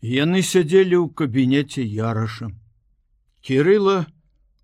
Яны сядзелі ў кабінеце яраша. Кірыла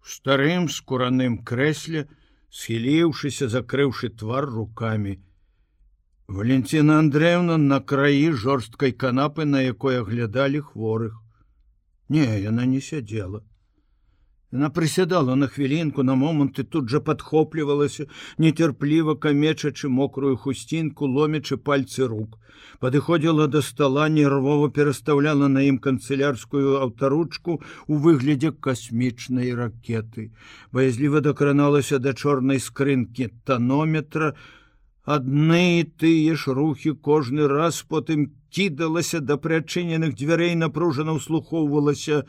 в старым скураным крэсле, схіліўшыся, закрыўшы твар руками. Валентина Андреевна на краі жорсткай канапы, на якой аглядалі хворых. Не, яна не сядзела. Яна прысядала на хвілінку на момант і тут жа падхоплівалася, нецярпліва камечачы мокрую хусцінку, ломячы пальцы рук. Падыходзіла да стола, нервова перастаўляла на ім канцылярскую аўтаручку у выглядзе касмічнай ракеты. Баязліва дакраналася да чорнай скрынкі танометра, Адны тыя ж рухі кожны раз потым кідалася да прыадчыненых дзвярэй напружана ўслухоўвалася,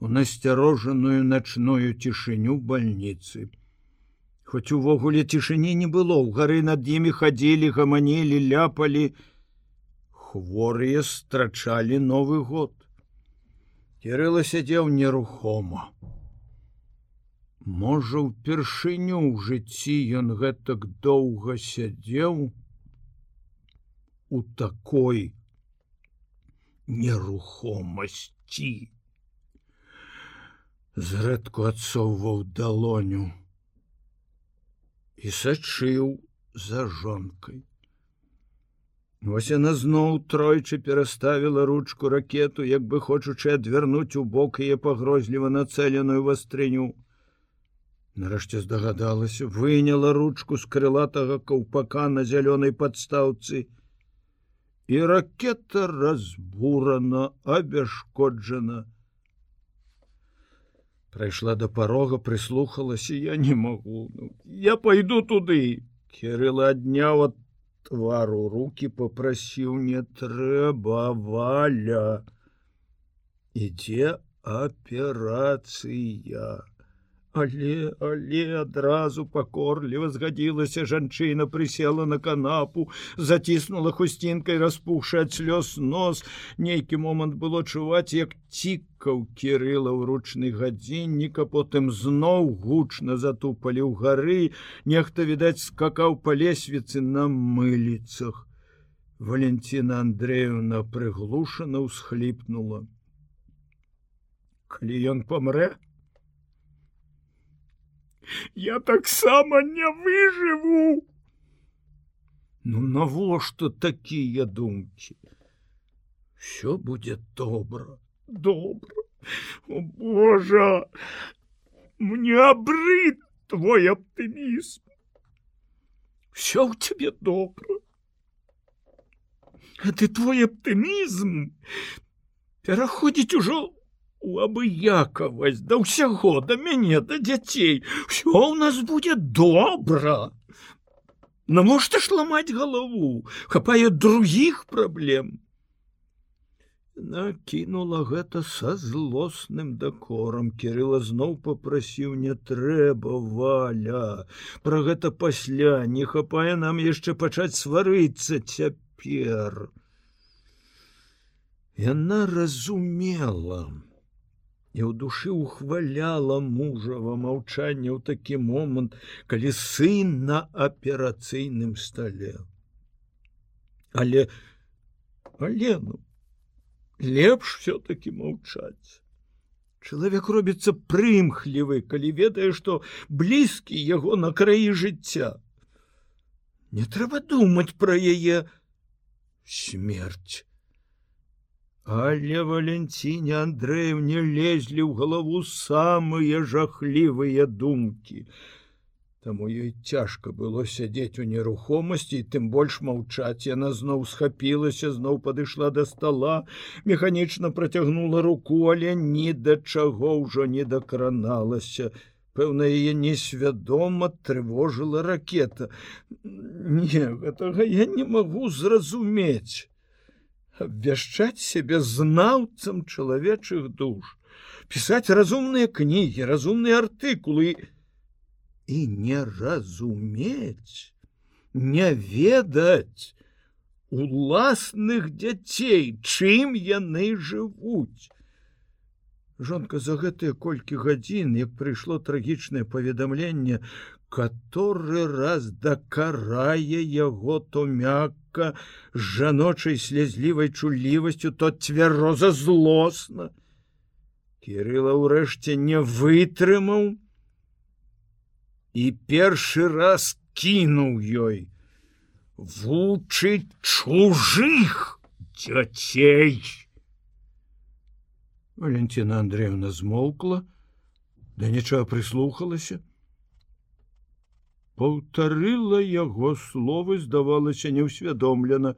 у насцярожаную начную цішыню больніцы. Хоць увогуле цішыні не было, у гары над імі хадзілі, гаманілі, ляпалі, хворыя страчалі новы год. Кірыла сядзеў нерухома. Можа, упершыню ў жыцці ён гэтак доўга сядзеў у такой нерухомасці зрэдку адсоўваў далоню і сачыў за жонкой. Вось яна зноў тройчы пераставіла ручку ракету, як бы хочучы адвярнуць у бок яе пагрозліва нацэленую вастрыню. Нарэшце здагадалася, выняла ручку з крылатага каўпака на зялёнай падстаўцы. І ракета разбурана, абяшкоджана, Прайшла до порога, прислухалася, я не могу. Ну, я пойду туды. Кирыла адняў от твару руки, попрасіў не трэба валя. Ідзе аперацыя. Але але адразу пакорліва згадзілася жанчына прысела на канапу, заціснула хусцінкай распухшы ад слёз нос. Нейкі момант было чуваць, як цікаў кірыла ў ручны гадзіннік, а потым зноў гучна затупалі ў гары, Нехта відаць скакаў па лесвіцы на мыліцах. Валентина Андреевна прыглушана ўсхліпнула. Калі ён памрэ, я таксама не выжыву ну навошта такія думкі все будет добра добра о божа мне абрыт твой оптымізм все у тебе добра а ты твой оптымізм пераходзіць ужо у абыякавасць да ўсяго да мяне да дзяцей. Все у нас будет добра. Навошта ж ламаць галаву? Хапае других праблем. Накінула гэта са злосным дакорам. Кирилла зноў попрасіў не трэба валя про гэта пасля не хапае нам яшчэ пачаць сварыцца цяпер яна разумела і ў душы ухваляла мужава маўчанне ў такі момант, калі сын на аперацыйным стале. Але Алену лепш все-таки маўчаць. Чалавек робіцца прымхлівы, калі ведае, што блізкі яго на краі жыцця. Не трэба думаць пра яе смерць. Але Валенціне Андреевне лезлі ў галаву самыя жахлівыя думкі. Таму ёй цяжка было сядзець у нерухомасці і тым больш маўчаць. Яна зноў схапілася, зноў падышла да стола, механічна працягнула руку, але ні да чаго ўжо не дакраналася. Пэўна, яе несвядома трывожыла ракета. Не, гэтага я не магу зразумець абвяшчаць сябе знаўцам чалавечых душ, пісаць разумныя кнігі, разумныя артыкулы і не разумець, не ведаць уласных дзяцей, чым яны жывуць. Жонка за гэтыя колькі гадзін, як прыйшло трагічнае паведамленне, который раз дакарае яго то мякка з жаночай слезлівай чулівасцю, то цвяроза злосна. Кірыла ўрэшце не вытрымаў і першы раз кінуў ёй вучыць чужых дзяцей. Валентина Андреевна змоўкла, да нічога прыслухалася. Паўтарыла яго словы, здавалася неўсвядомлена,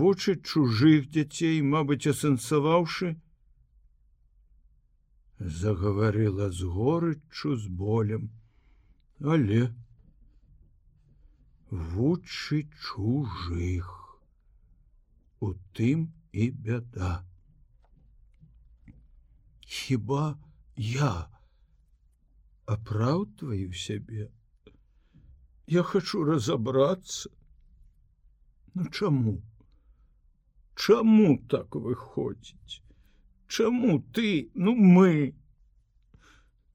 вочы чужых дзяцей, мабыць, асэнсаваўшы, загаварыла з горыччу з болем, але вучы чужых. У тым і бяда. Хіба я апраўдваю сябе я хочу разобрацца ну чаму? Чаму так выходзіць? Чаму ты ну мы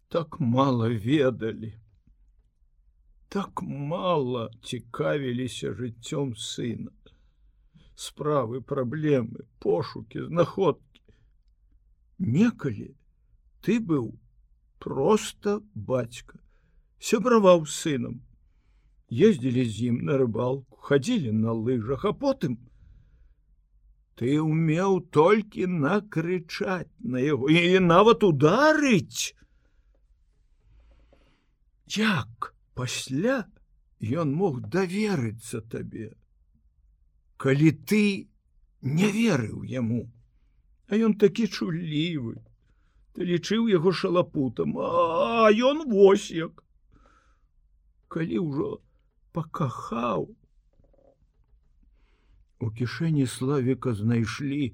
так мало ведалі? Так мало цікавіліся жыццём сына. Справы праблемы пошукі знаходкі. Некалі ты быў просто бацька сябраваў сынам ездзілі з ім на рыбалку хадзілі на лыжах а потым ты умеў толькі накрычаць на яго і нават ударыць як пасля ён мог даверыцца табе калі ты не верыў яму А ён такі чулівы. Ты лічыў яго шалапутам, А ён вось як. Калі ўжо пакахаў. У кішэні славіка знайшлі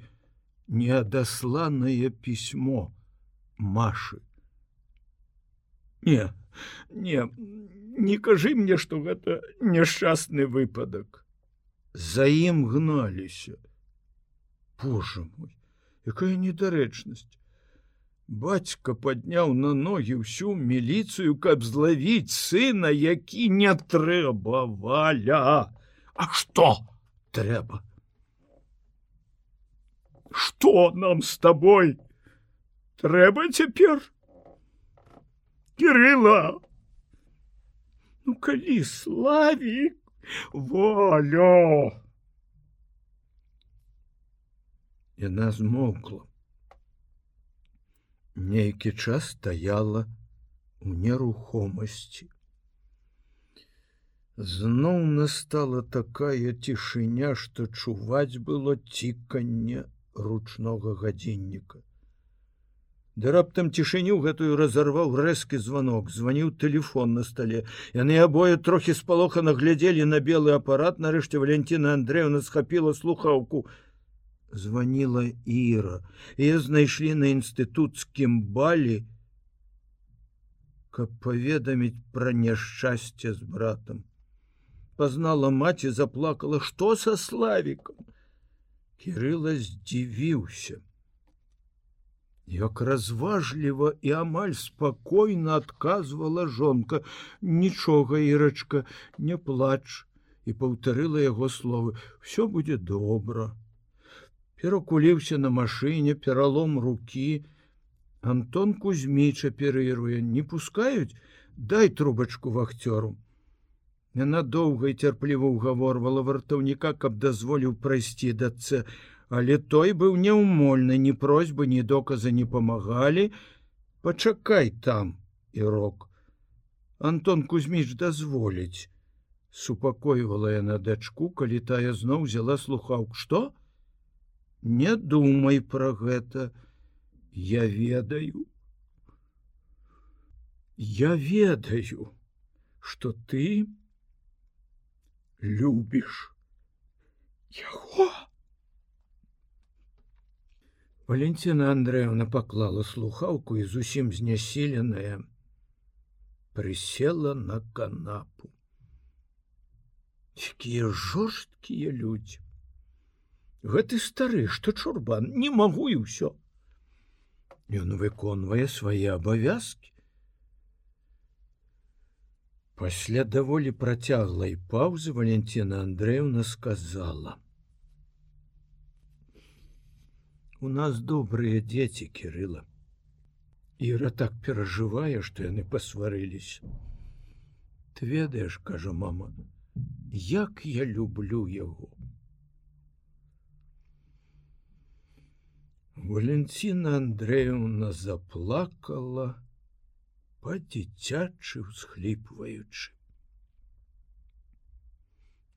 неадасланае пісьмо Машы. Не, не, не кажы мне, што гэта няшчасны выпадак. За ім гналіся. Боже мой, якая недарэчнасць бацька падняў на ногі ўсю міліцыю каб злавіць сына які не трэба валя а что трэба что нам с тобой трэба цяпер кирилла ну калі славик волю! Яна змоўкла. Нейкі час стаяла у нерухомасці. Зноў настала такая цішыня, што чуваць было ціканне ручнога гадзінніка. Да раптам цішыню гэтую разарваў рэзкі званок, званіў телефон на стале. Яны абое трохі спалоха наглядзелі на белы апарат, нарэшце Валентина Андреевна схапіла слухаўку, звонила Іра і знайшлі на інстытуцкім балі, каб паведаміць пра няшчасце з братам. Пазнала маці, заплакала, што са славікам. Кірыла здзівіўся. Як разважліва і амаль спакойна адказвала жонка: Нічога, ірачка, не плач і паўтарыла яго словы: все будзе добра перакуліўся на машыне пералом руки Антон кузьміч аперыруе не пускаюць? Дай трубачку вахцёру Яна доўга і цярпліва ўгаворвала вартаўніка каб дазволіў прайсці даце але той быў няўмольны ні просьбы ні доказа не памагалі. Пачакай там і рок Антон кузьміч дазволіць супакойвала яна дачку калі тая зноў взяла слухаўку. Что не думай про гэта. Я ведаю. Я ведаю что ты любишь яго. Валентина Андреевна поклала слухаўку і зусім знясіленая прысела на канапу. Якія жорсткія людзі гэты стары что чурбан не могу і ўсё Ён выконвае свае абавязки Пасля даволі працяглай паўзы Валентина Андреевна сказала: « У нас добрыя дзеці кирыла. Іра так перажывае, што яны пасварылись. Ты ведаеш, кажа мама, як я люблю яго. Валентина Андреевна заплакала, па-дзіцячы усхліпваючы.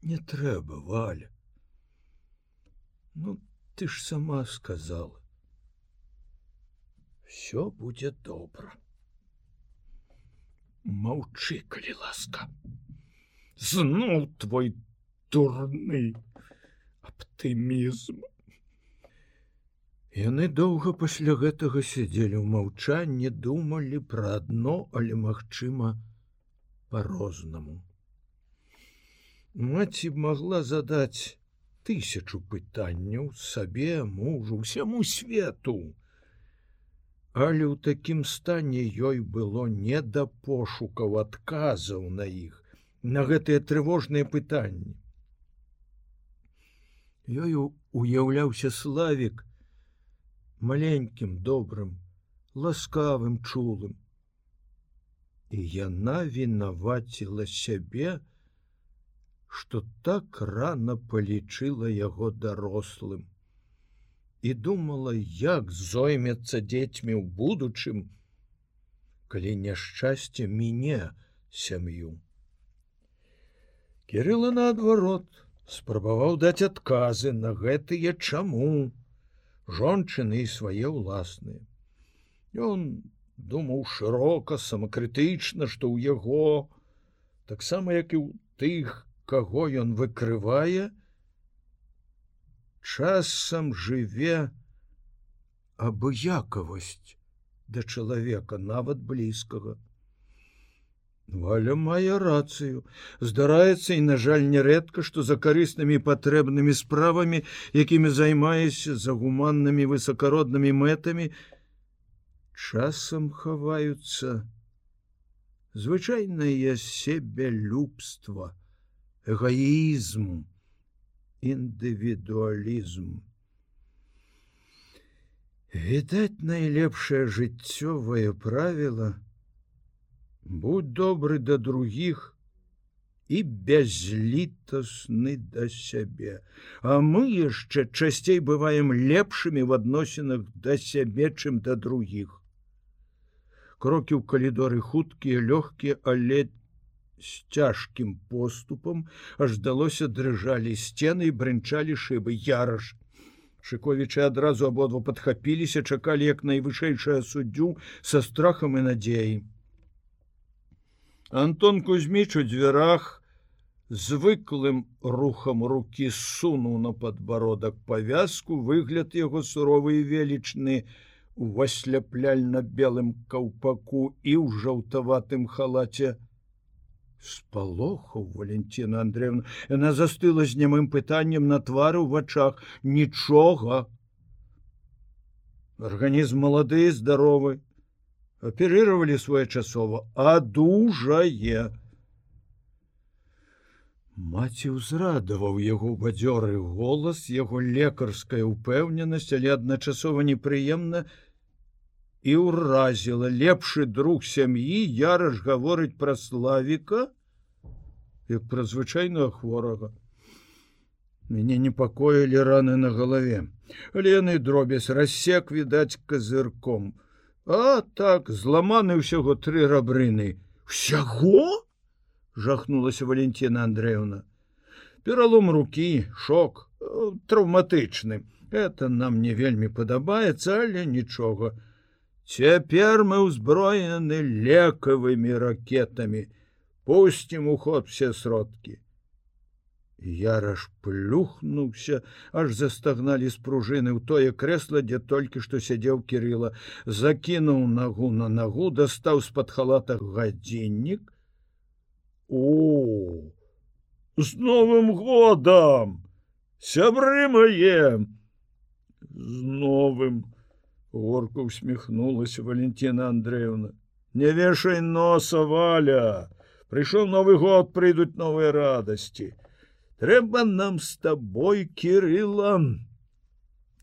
Не трэба валя. Ну ты ж сама сказала. Всё будзе добра. Маўчы, калі ласка. Зноў твой дурны аптымізм. Яны доўга пасля гэтага сядзелі ў маўчанні, думалі пра адно, але магчыма, по-рознаму. Маці магла задаць тысячу пытанняў сабе, мужу, усяму свету. Але ў такім стане ёй было не да пошукаў адказаў на іх, на гэтыя трывожныя пытанні. Ёю уяўляўся славік, маленькім добрым ласкавым чулым. І яна вінаваціла сябе что так рано палічыла яго дарослым. І думала як зоймецца дзецьмі ў будучым калі няшчасце міне сям'ю. Кирилла наадварот спрабаваў даць адказы на гэтые чаму жончыны і свае ўласныя. Ён думаў шырока, самакрытычна, што ў яго, таксама як і ў тых, каго ён выкрывае, часам жыве абыякавасць да чалавека нават блізкага. Валя мае рацыю. Здараецца і, на жаль, нярэдка, што за карыснымі патрэбнымі справамі, якімі займаешся за гуманнымі высакароднымі мэтамі, часам хаваюцца звычайнае себялюбства, эгоізм, індывідуалізм. Відаць, найлепшае жыццёвае правіла, будь добры да других і бязлітасны да сябе. А мы яшчэ часцей бываем лепшымі в адносінах да сябе чым да других крокі ў калідоры хуткія лёгкія але з цяжкім поступам аж далося дрыжалі сцены і брынчалі шыбы. Яраш шыковічы адразу абодва падхапіліся чакалі як найвышэйшая суддзю са страхам і надзеяй Антон Кузьміч у дзвярах звыклым рухам руки сунуў на подбородак павязку выгляд яго суровы і велічны у васляпляльна-белым каўпаку і ў жаўтаватым халаце спалохаў Валентина Андреевна яна застыла з нямым пытаннем на твары ў вачах нічога арганізм малады здаровы аперировали своечасова адужае. Маці ўзрадаваў яго бадзёры голас яго лекарская упэўненасць але адначасова непрыемна і ўразіла. Лепшы друг сям'і яраш гаворыць пра славіка як пра звычайного хворага. Мяне непакоілі раны на галаве. Але яны дробязь рассек відаць казырком. у А так зламаны ўсяго тры рабрыны. Всяго жахнулася Валентина Андреевна. Пералом руки шок э, траўматычны это нам не вельмі падабаецца але нічога. Цяпер мы ўзброены лекавымі ракетамі. Пусцім у ход все сродкі Яраш плюхнуўся, аж застагналі з пружыны ў тое крэсла, дзе толькі што сядзеў кирилла, закінуў нагу на нагу, дастаў з-пад халата гадзіннік. О з новым годам сябры мае з новым! Горка усміхнулася Валентина Андреевна. Не вешай носа валя, прыйшоў новы год прыйдуць новыя радасці трэба нам з табой кирылам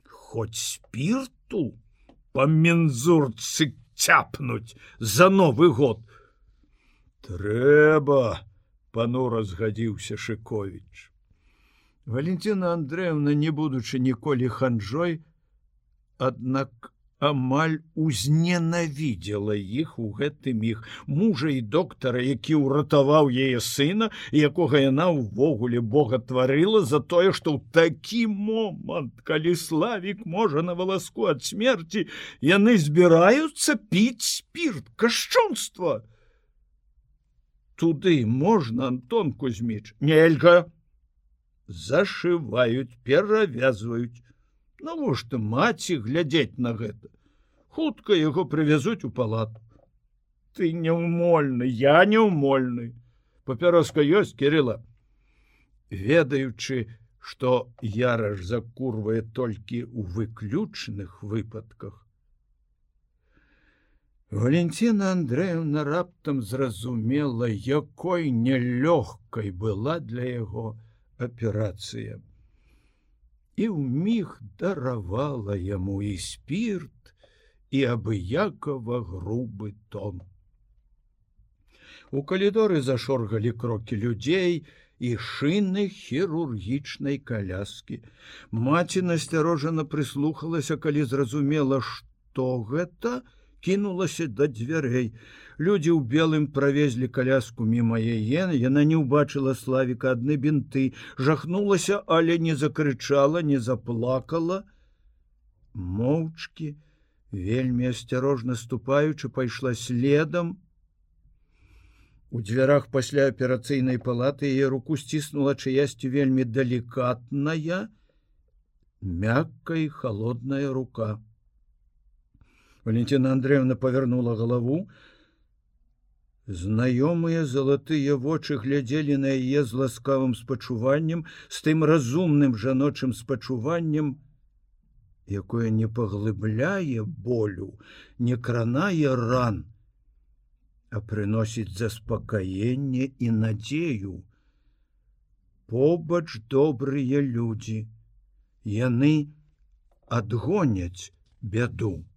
хоць спірту по мензурцы цяпнуць за новы год. Трэба панура згадзіўся шыкович валентина андреевна не будучы ніколі ханжой аднак амаль узненавідзела іх у гэты міг мужа і доктара які ўратаваў яе сына якога яна ўвогуле бога тварыла за тое што ў такі момант калі славік можа на валаску ад смерти яны збіраюцца піць спирт кашчунства. Туды можна антон кузьміч нельга. Зашываюць перавязваюць навошта маці глядзець на гэта? Хутка яго прывязуць у палату. Ты неумольны я неумольны папяроска ёсць кирилла ведаючы что яраж закурвае толькі у выключных выпадках. Валентина Андреевна раптам зразумела, якой нялёгкай была для яго аперацыя і ў міг даравала яму і спирт і абыякова грубы тон. У калідоры зашоргалі крокі людзей і шыны хірургічнай каляскі. Маці насцярожана прыслухалася, калі зразумела, што гэта, кінулася да дзвярэй. Людзі ў белым правезлі каляску мімо яе, яна не ўбачыла славіка адны бінты, жахнулася, але не закрычала, не заплакала. Моўчкі, вельмі асцярожна ступаючы, пайшла следам. У дзвярах пасля аперацыйнай палаты яе руку сціснула чыясьці вельмі далікатная, мяккая і холодная рука. Валентина Андреевна повернула голову. Знаёмыя залатыя вочы глядзелі на яе з ласкавым спачуваннем, з тым разумным жаночым спачуваннем, якое не паглыбляе болю, не кранае ран, а прыносіць заспакаенне і надзею. Побач добрыя людзі, яны адгоняць бяду.